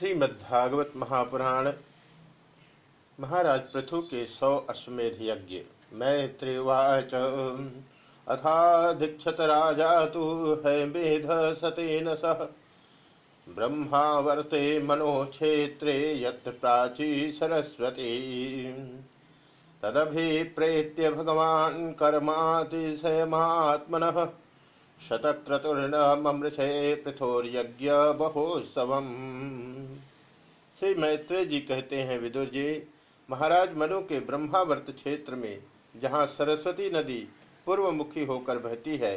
श्रीमद्भागवत महापुराण महाराज पृथु के सौ अश्वमेध यज्ञ मैत्रिवाच। अथाधीक्षत राजा तो है मेध सतेन सह। ब्रह्मावर्ते मनोक्षेत्रे यत्र प्राची सरस्वती। तदभिप्रेत्य भगवान् कर्मातिशयमात्मनः। शतक्रतुर्नमृषे पृथोर्यज्ञ महोत्सव श्री मैत्रेय जी कहते हैं, विदुर जी, महाराज मनु के ब्रह्मावर्त क्षेत्र में, जहाँ सरस्वती नदी पूर्व मुखी होकर बहती है,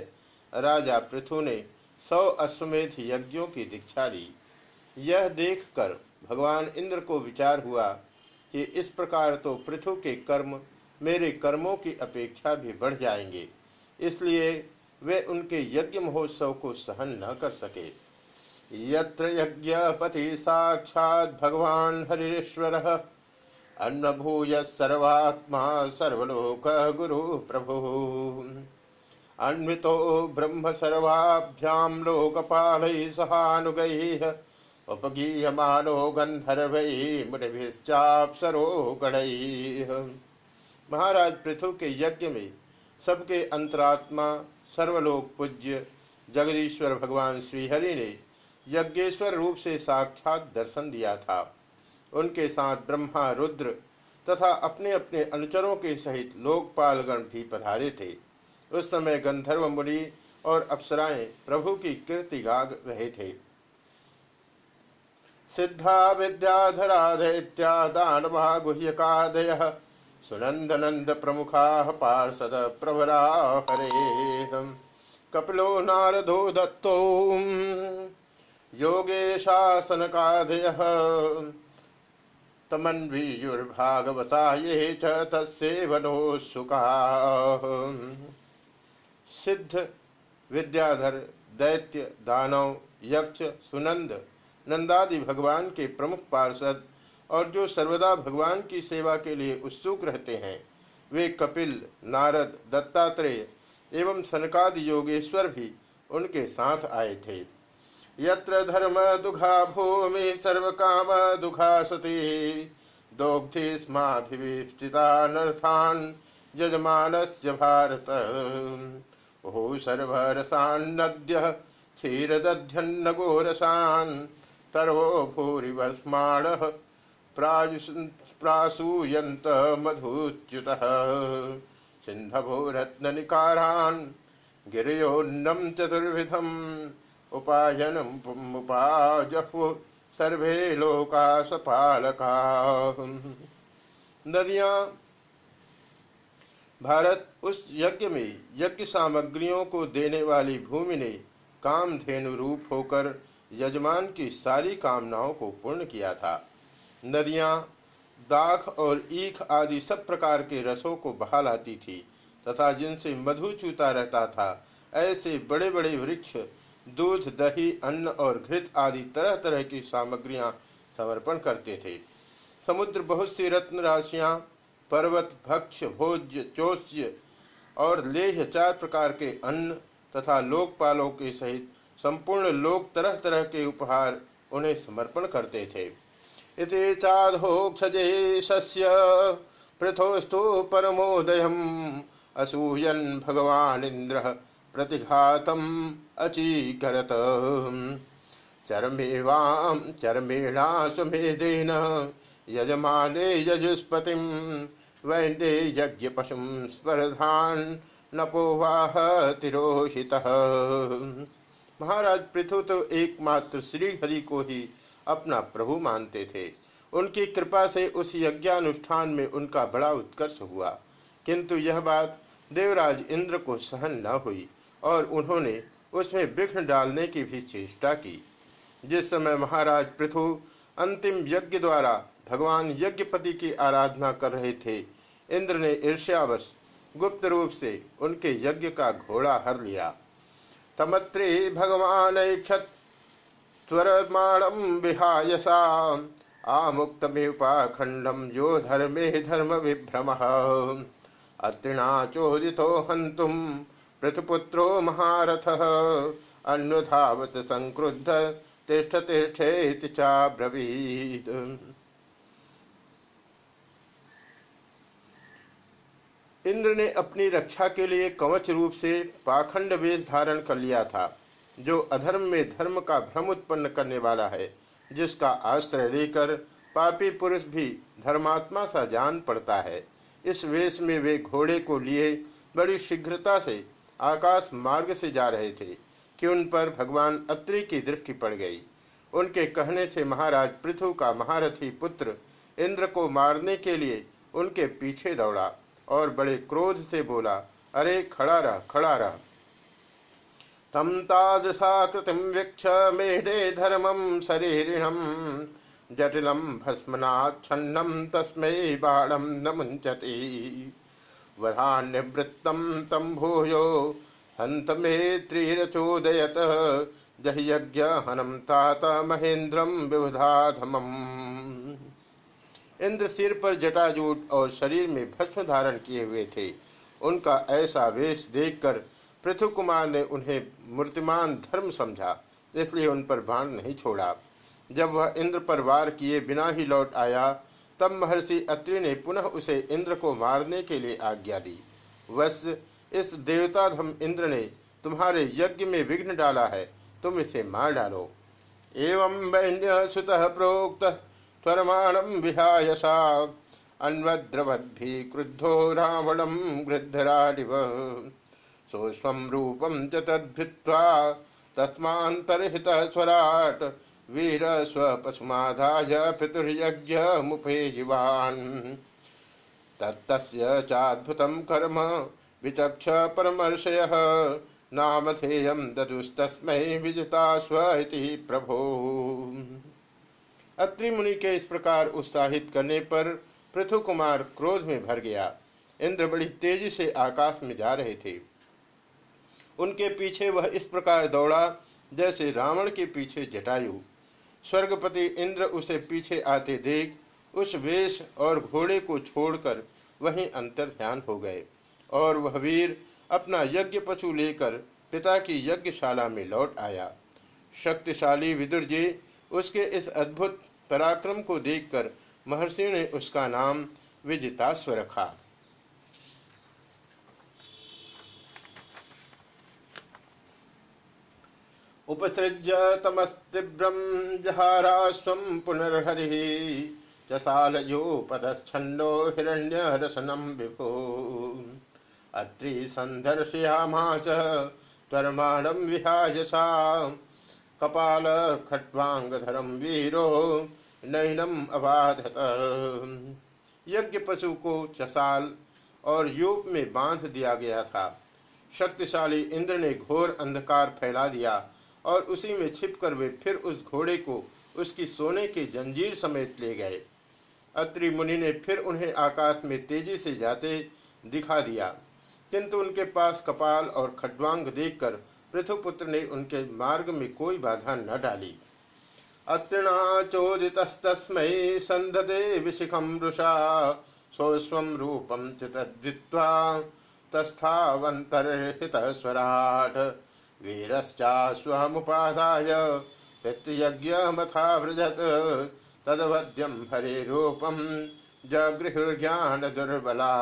राजा पृथु ने सौ अश्वमेध यज्ञों की दीक्षा ली। यह देखकर भगवान इंद्र को विचार हुआ कि इस प्रकार तो पृथु के कर्म मेरे कर्मों की अपेक्षा भी बढ़ जाएँगे, इसलिए वे उनके यज्ञ महोत्सव को सहन न कर सके। यत्र यज्ञपति साक्षात भगवान हरीश्वर, अन्नभूय सर्वात्मा सर्वलोक गुरु प्रभु। अन्वितो ब्रह्म सर्वाभ्याम लोकपाल सहानुगै, उपगीयमानो गंधर्वै मुनिभिश्चाप्सरो गणैः। महाराज पृथु के यज्ञ में सबके अंतरात्मा, सर्वलोक पूज्य जगदीश्वर भगवान श्रीहरि ने यज्ञेश्वर रूप से साक्षात दर्शन दिया था। उनके साथ ब्रह्मा, रुद्र तथा अपने अपने अनुचरों के सहित लोकपालगण भी पधारे थे। उस समय गंधर्व मुनि और अप्सराएँ प्रभु की कीर्ति गा रहे थे। सिद्धा विद्याधरा दैत्या दानवा गुह्यकादय सुनंदनंद प्रमुखा पार्षद प्रवरा हरे कपिलो नारदो दत्तो योगेशासनकादय तमन्वीयुर्भागवता ये च सिद्ध विद्याधर दैत्य दानव यक्ष सुनंद नंदादि भगवान के प्रमुख पार्षद और जो सर्वदा भगवान की सेवा के लिए उत्सुक रहते हैं, वे कपिल, नारद, दत्तात्रेय एवं सनकादि योगेश्वर भी उनके साथ आए थे। यत्र धर्म दुखा भूमि सर्व काम दुखा सती, दोग्धि यजमान से भारत। ओहो सर्वरसान्नद्य क्षीरदध्यन्न गोरसान तर्वो भूरिवस्माण प्रासूयंत मधुच्युत। सिंधभो रत्ननिकारान् गिरयोन्नम चतुर्विधम उपायनमुपाजहु सर्वे लोका सपालका नदियाँ। भारत उस यज्ञ में यज्ञ सामग्रियों को देने वाली भूमि ने कामधेनु रूप होकर यजमान की सारी कामनाओं को पूर्ण किया था। नदियाँ, दाख और ईख आदि सब प्रकार के रसों को बहा लाती थी, तथा जिनसे मधु चूता रहता था, ऐसे बड़े बड़े वृक्ष, दूध, दही, अन्न और घृत आदि तरह तरह की सामग्रियाँ समर्पण करते थे। समुद्र बहुत सी रत्न राशियाँ, पर्वत भक्ष भोज्य चोष्य और लेह चार प्रकार के अन्न तथा लोकपालों के सहित संपूर्ण लोक तरह तरह के उपहार उन्हें समर्पण करते थे। इति चाधोक्षजेशस्य पृथोस्तु परमोदयम्। असूयन् भगवानिन्द्रः प्रतिघातम् अचीकरत। चरमेवां चरमेणा सुमेधेन यजमाने यजुस्पतिं वैन्दे यज्ञपशुं स्पर्धान् नपोवाह तिरोहितः। महाराज पृथु तो एकमात्र श्री हरि को ही अपना प्रभु मानते थे। उनकी कृपा से उस यज्ञानुष्ठान में उनका बड़ा उत्कर्ष हुआ। किंतु यह बात देवराज इंद्र को सहन न हुई और उन्होंने उसमें विघ्न डालने की भी चेष्टा की। जिस समय महाराज पृथु अंतिम यज्ञ द्वारा भगवान यज्ञपति की आराधना कर रहे थे, इंद्र ने ईर्ष्यावश गुप्त रूप से उनके यज्ञ का घोड़ा हर लिया। तमत्रे भगवान क्षत त्वरमाणम विहायसा। आमुक्तमेपाखंडम यो धर्मे धर्म विभ्रम अत्रिणा चोदितो हंतुम पृथुपुत्रो महारथ। अन्नुधावत संक्रुद्ध तिष्ठ तिष्ठेति चाब्रवीत। इंद्र ने अपनी रक्षा के लिए कवच रूप से पाखंड वेश धारण कर लिया था। जो अधर्म में धर्म का भ्रम उत्पन्न करने वाला है, जिसका आश्रय लेकर पापी पुरुष भी धर्मात्मा सा जान पड़ता है। इस वेश में वे घोड़े को लिए बड़ी शीघ्रता से आकाश मार्ग से जा रहे थे कि उन पर भगवान अत्रि की दृष्टि पड़ गई। उनके कहने से महाराज पृथु का महारथी पुत्र इंद्र को मारने के लिए उनके पीछे दौड़ा और बड़े क्रोध से बोला, अरे, खड़ा रह खड़ा रह। तम तादृशाकृतिम वीक्ष मेढे धर्मम शरीरिणम जटिलम भस्मनाच्छन्नम तस्मै बाणम न मुंचति वधान्यवृत्तम तम भूयो हंत मे त्रिरचोदयत जह्यज्ञ हनम तात महेंद्रम विबुधाधमम इंद्र सिर पर जटाजूट और शरीर में भस्म धारण किए हुए थे। उनका ऐसा वेश देखकर पृथु कुमार ने उन्हें मूर्तिमान धर्म समझा, इसलिए उन पर बाण नहीं छोड़ा। जब वह इंद्र पर वार किए बिना ही लौट आया, तब महर्षि अत्रि ने पुनः उसे इंद्र को मारने के लिए आज्ञा दी। वस इस देवताधम इंद्र ने तुम्हारे यज्ञ में विघ्न डाला है, तुम इसे मार डालो। एवं वैन्य सुत प्रोक्त त्वरमाणम विहायसा। अन्वद्रवद्भि क्रुद्धो रावणम गृद्धराडिव सोस्वं रूपम च तद्भित्वा तस्मान्तर्हित स्वराट वीर स्वपशुमाधाय पितुर्यज्ञ मुफे जीवान् तत्तस्य चाद्भुतं कर्म विचक्ष परमर्षयः नामधेयं ददुस्तस्मै विजिता स्व इति प्रभो। अत्रि मुनि के इस प्रकार उत्साहित करने पर पृथु कुमार क्रोध में भर गया। इंद्र बड़ी तेज़ी से आकाश में जा रहे थे। उनके पीछे वह इस प्रकार दौड़ा जैसे रावण के पीछे जटायु। स्वर्गपति इंद्र उसे पीछे आते देख, उस वेश और घोड़े को छोड़कर वहीं अंतर ध्यान हो गए और वह वीर अपना यज्ञ पशु लेकर पिता की यज्ञशाला में लौट आया। शक्तिशाली विदुर जी उसके इस अद्भुत पराक्रम को देखकर महर्षि ने उसका नाम विजितास्व रखा। उपसृज्य तमस्तीव्रम जहारास्व पुनर्हरि चसालयोपदच्छन्नो हिरण्यरसनं विभो। अत्रि सन्दर्शयामास, त्वरमाणं विहाय सा कपाल खट्वांगधरम वीरो नैनम अबाधत। यज्ञ पशु को चसाल और यूप में बाँध दिया गया था। शक्तिशाली इंद्र ने घोर अंधकार फैला दिया। और उसी में छिपकर वे फिर उस घोड़े को उसकी सोने की जंजीर समेत ले गए। अत्रि मुनि ने फिर उन्हें आकाश में तेज़ी से जाते दिखा दिया। किंतु उनके पास कपाल और खड्वांग देखकर पृथुपुत्र ने उनके मार्ग में कोई बाधा न डाली। अत्रिणाचोदितस्तस्मै संददे विशिखम रुषा सोस्व रूपम चितद्वित्वा तस्थावंतरहित स्वराट वीरश्चास्वमुपाधाय पितृयज्ञमथाव्रजत तदवद्यम हरे रूपम जगृहुर्ज्ञान दुर्बला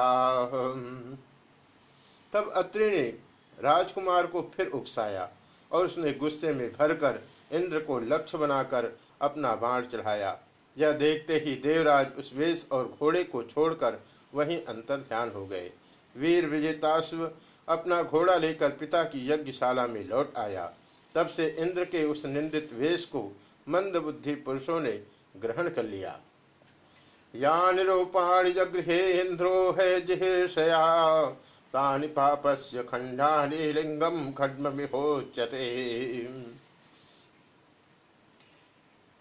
तब अत्रि ने राजकुमार को फिर उकसाया और उसने गुस्से में भरकर इंद्र को लक्ष्य बनाकर अपना बाण चढ़ाया। यह देखते ही देवराज उस वेश और घोड़े को छोड़कर वहीं अंतर ध्यान हो गए। वीर विजेताश्व अपना घोड़ा लेकर पिता की यज्ञशाला में लौट आया। तब से इंद्र के उस निंदित वेश को मंद बुद्धि पुरुषों ने ग्रहण कर लिया। या निरूपाणि जगृहे इंद्रो है जिहिर्षया तानि पापस्य खंडानि लिंगम खड्मिहोच्यते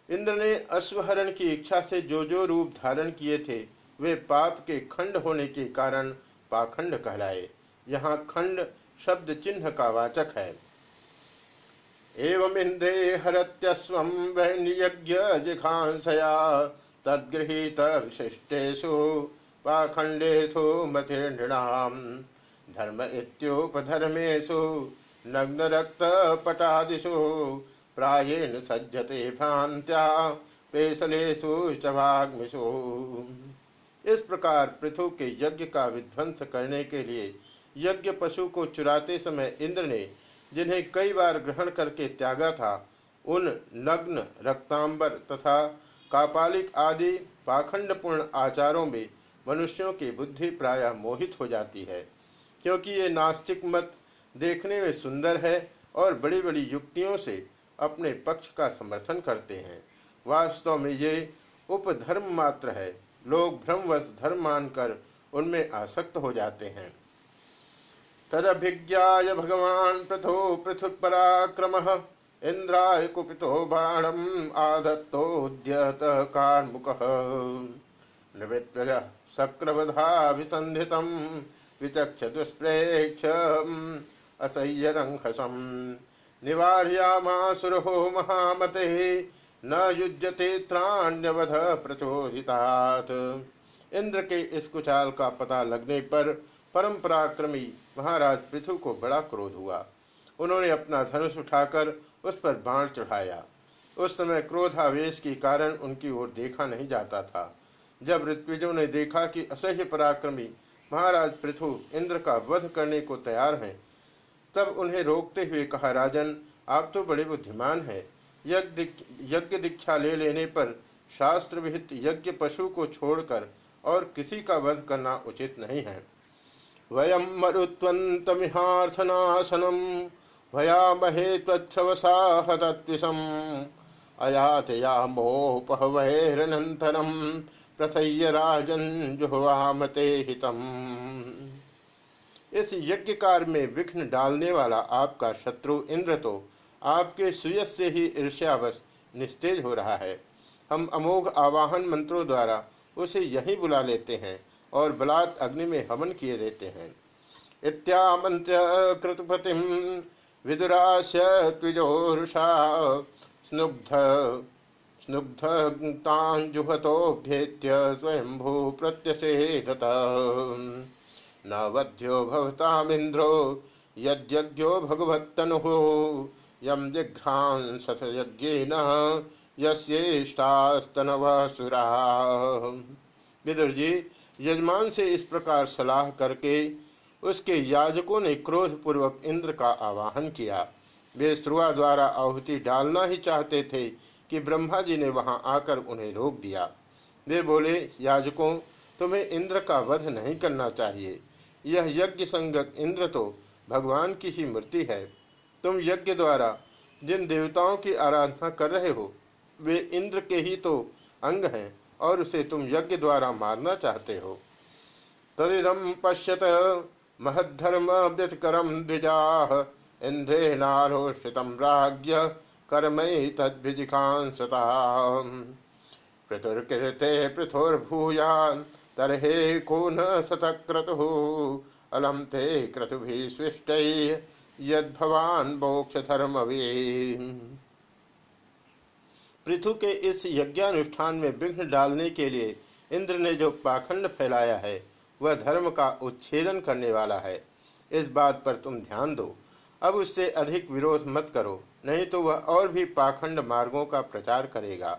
इंद्र ने अश्वहरण की इच्छा से जो जो रूप धारण किए थे, वे पाप के खंड होने के कारण पाखंड कहलाए। यहाँ खंड शब्द चिन्ह का वाचक है। एवं इंद्रे हरत्यस्व जिघांसया विशिष्टेशु पाखंडेशु धर्म नग्न रक्त पटादिशु सज्जते भ्रांत्या पेशलेशु चवाग्मिशु इस प्रकार पृथु के यज्ञ का विध्वंस करने के लिए यज्ञ पशु को चुराते समय इंद्र ने, जिन्हें कई बार ग्रहण करके त्यागा था, उन नग्न, रक्तांबर तथा कापालिक आदि पाखंडपूर्ण आचारों में मनुष्यों की बुद्धि प्रायः मोहित हो जाती है, क्योंकि ये नास्तिक मत देखने में सुंदर है और बड़ी बड़ी युक्तियों से अपने पक्ष का समर्थन करते हैं। वास्तव में ये उपधर्म मात्र है। लोग भ्रमवश धर्म मानकर उनमें आसक्त हो जाते हैं। तदभिज्ञा भगवान पृथो पृथुक पराक्रम इंद्राय कुपितो बाणम आदत्तोद्यत कार्मुक। निवृत्त शक्रवधाभिसंधित विचक्ष दुष्प्रेक्ष असह्य रंखसम निवार्यामासुरहो महामते न युज्यते त्राण्यवध प्रचोदितात्। इंद्र के इस कुचाल का पता लगने पर परम पराक्रमी महाराज पृथु को बड़ा क्रोध हुआ। उन्होंने अपना धनुष उठाकर उस पर बाण चढ़ाया। उस समय क्रोधावेश के कारण उनकी ओर देखा नहीं जाता था। जब ऋत्विजों ने देखा कि असह्य पराक्रमी महाराज पृथु इंद्र का वध करने को तैयार हैं, तब उन्हें रोकते हुए कहा, राजन, आप तो बड़े बुद्धिमान हैं। यज्ञ दीक्षा ले लेने पर शास्त्र विहित यज्ञ पशु को छोड़कर और किसी का वध करना उचित नहीं है। भयामहे प्रसह्य राजन हितम्। इस यज्ञ कार में विघ्न डालने वाला आपका शत्रु इंद्र तो आपके सुयस से ही ईर्ष्यावश निस्तेज हो रहा है। हम अमोघ आवाहन मंत्रों द्वारा उसे यहीं बुला लेते हैं। और बलात् अग्नि में हवन किए देते हैं। इत्यामंत्र कृतपति द्विजोरुषा स्नुग्ध स्नुग्धतांजुहतोभ्येत्य स्वयंभू प्रत्यषेधत न वध्यो भवतामिन्द्रो यद्यज्ञो भगवत्तनुः यम जिघ्रांसथ यज्ञेन यस्येष्टास्तनवः सुरा विदुर जी यजमान से इस प्रकार सलाह करके उसके याजकों ने क्रोध पूर्वक इंद्र का आवाहन किया। वे श्रुआ द्वारा आहुति डालना ही चाहते थे कि ब्रह्मा जी ने वहाँ आकर उन्हें रोक दिया। वे बोले, याजकों, तुम्हें इंद्र का वध नहीं करना चाहिए। यह यज्ञ संगत इंद्र तो भगवान की ही मूर्ति है। तुम यज्ञ द्वारा जिन देवताओं की आराधना कर रहे हो, वे इंद्र के ही तो अंग हैं। और उसे तुम यज्ञ द्वारा मारना चाहते हो। तदिदम पश्यत, महद्धर्म व्यतिकरम द्विजा इंद्रेणारोषित राज्य कर्मय तद्विजिकांसता पृथुर्कृते पृथुर्भूयान्, तरहे को न सतक्रतु अलम ते क्रतुभिः स्विष्टैः, यद्भवान् मोक्षधर्मवे पृथु के इस यज्ञानुष्ठान में विघ्न डालने के लिए इंद्र ने जो पाखंड फैलाया है, वह धर्म का उच्छेदन करने वाला है। इस बात पर तुम ध्यान दो। अब उससे अधिक विरोध मत करो, नहीं तो वह और भी पाखंड मार्गों का प्रचार करेगा।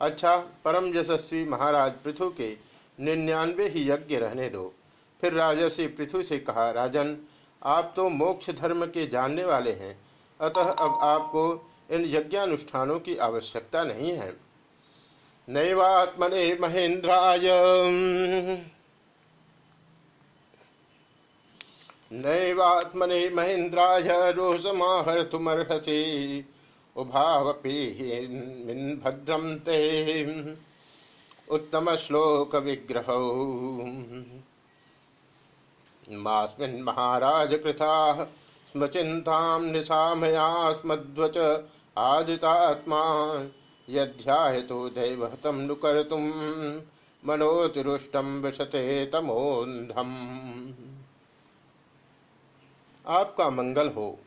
अच्छा परम यशस्वी महाराज पृथु के निन्यानवे ही यज्ञ रहने दो। फिर राजर्षि पृथु से कहा, राजन, आप तो मोक्ष धर्म के जानने वाले हैं। अतः अब आपको इन यज्ञानुष्ठानों की आवश्यकता नहीं है। नैवात्मने महेंद्राय। नैवात्मने महेंद्राय रोषमाहर्तुमर्हसि उभावपि भद्रम ते उत्तम श्लोक विग्रह मास्मिन् महाराज कृथा स्मचिता निशामया स्मद्वच आदितात्मा यध्याय तो दैवहतम नु कर्तुम मनोतिरुष्टम विशते तमोन्धम। आपका मंगल हो।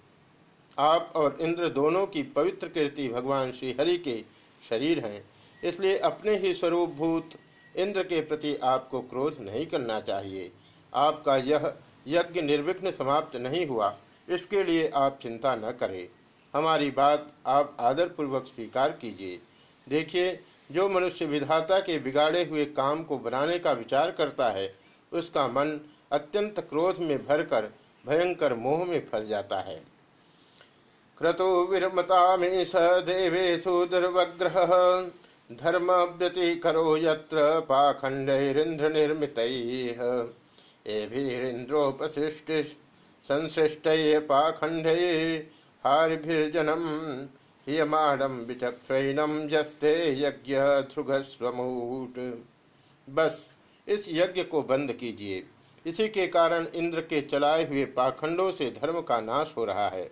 आप और इंद्र दोनों की पवित्र कीर्ति भगवान श्री हरि के शरीर हैं। इसलिए अपने ही स्वरूप भूत इंद्र के प्रति आपको क्रोध नहीं करना चाहिए। आपका यह यज्ञ निर्विघ्न समाप्त नहीं हुआ। इसके लिए आप चिंता न करें। हमारी बात आप आदरपूर्वक स्वीकार कीजिए। देखिए, जो मनुष्य विधाता के बिगाड़े हुए काम को बनाने का विचार करता है, उसका मन अत्यंत क्रोध में भरकर, भयंकर मोह में फंस जाता है। क्रतु विरमता में स देवेशु दुर्वग्रह, धर्म व्यतिकरो यत्र पाखंडैरिंद्र निर्मित एभिरिंद्रोपसृष्ट संसृष्ट पाखंडैर्हारिभिर्जनम हियमाणम विचक्षणम जस्ते यज्ञ ध्रुगस्वमूट बस, इस यज्ञ को बंद कीजिए। इसी के कारण इंद्र के चलाए हुए पाखंडों से धर्म का नाश हो रहा है,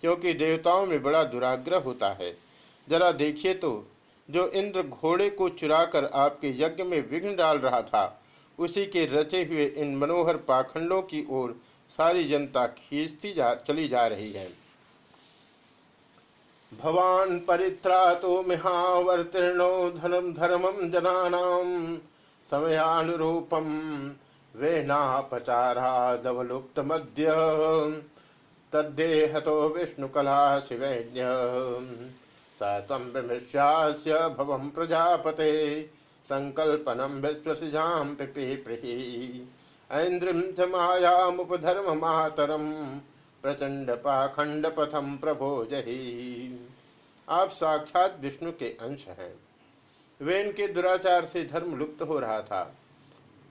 क्योंकि देवताओं में बड़ा दुराग्रह होता है। जरा देखिए तो जो इंद्र घोड़े को चुराकर आपके यज्ञ में विघ्न डाल रहा था, उसी के रचे हुए इन मनोहर पाखंडों की ओर सारी जनता खींचती जा, चली जा रही है। भवान परित्रा तो मिहावर्तीर्णो धर्म धर्मम जनानाम समयानुरूपम वेनापचारादवलुप्त मध्य तद्देहतो विष्णुकला शिवैन्य स त्वं विमृश्यास्य भवं प्रजापते। सङ्कल्पनं विश्वसिजां पिपीप्रिहि ऐन्द्रिं च मायामुपधर्ममातरं पथम प्रभो जही। आप साक्षात विष्णु के अंश हैं। वे इनके दुराचार से धर्म लुप्त हो रहा था।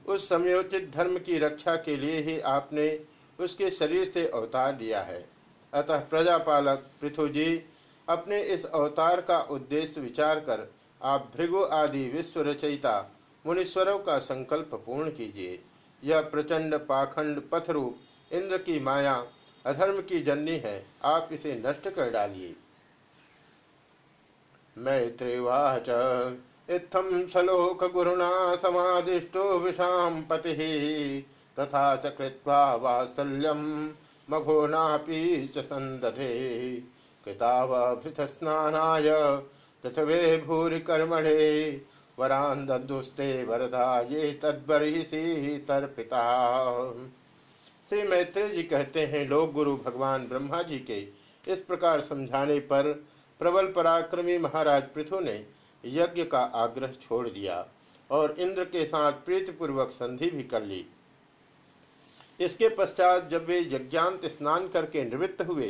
उस समयोचित धर्म की रक्षा के लिए ही आपने उसके शरीर से अवतार लिया है। अतः प्रजापालक पृथ्वी पृथुजी अपने इस अवतार का उद्देश्य विचार कर आप भृगु आदि विश्व रचयिता मुनीश्वरों का संकल्प पूर्ण कीजिए। यह प्रचंड पाखंड पथरूप इंद्र की माया अधर्म की जननी है, आप इसे नष्ट कर डालिए। मैत्रीवाच इत्थम सलोक गुरुना समादिष्टो विषाम पति, तथा च वात्सल्यम मघोनापि च संदधे कृतावभृतस्नानाय पृथ्वे भूरि कर्मणे वरान ददुस्ते वरदा ये तद्बर्हिषि तर्पिता श्री मैत्री जी कहते हैं लोक गुरु भगवान ब्रह्मा जी के इस प्रकार समझाने पर प्रबल पराक्रमी महाराज पृथु ने यज्ञ का आग्रह छोड़ दिया और इंद्र के साथ प्रीतिपूर्वक संधि भी कर ली। इसके पश्चात जब वे यज्ञांत स्नान करके निवृत्त हुए,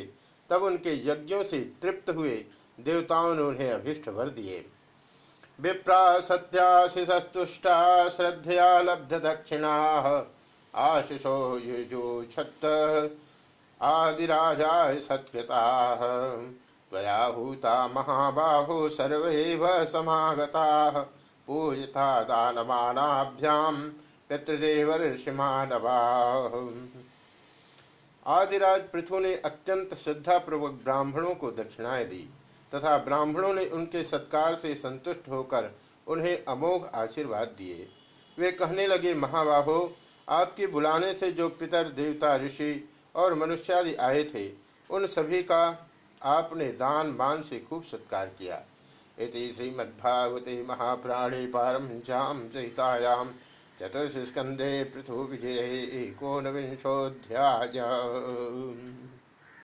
तब उनके यज्ञों से तृप्त हुए देवताओं ने उन्हें अभिष्ट वर दिए। विप्रा सत्याशिषस्तुष्टा श्रद्धया लब्ध दक्षिणा आशिषो युजो छत्त आदिराजा सत्कृता त्वयाहूता महाबाहो सर्वैव समागताः। पूजिता दानमानाभ्याम पितृदेव ऋषिमानवाः आदिराज पृथु ने अत्यंत श्रद्धापूर्वक ब्राह्मणों को दक्षिणाएँ दी, तथा ब्राह्मणों ने उनके सत्कार से संतुष्ट होकर उन्हें अमोघ आशीर्वाद दिए। वे कहने लगे, महाबाहो आपके बुलाने से जो पितर देवता ऋषि और मनुष्यादि आए थे, उन सभी का आपने दान मान से खूब सत्कार किया। इति श्रीमद्भागवते महाप्राणे पारमश्याम सहितायाम चतुर्थ स्कंदे पृथु विजय एकोनविंशोध्याय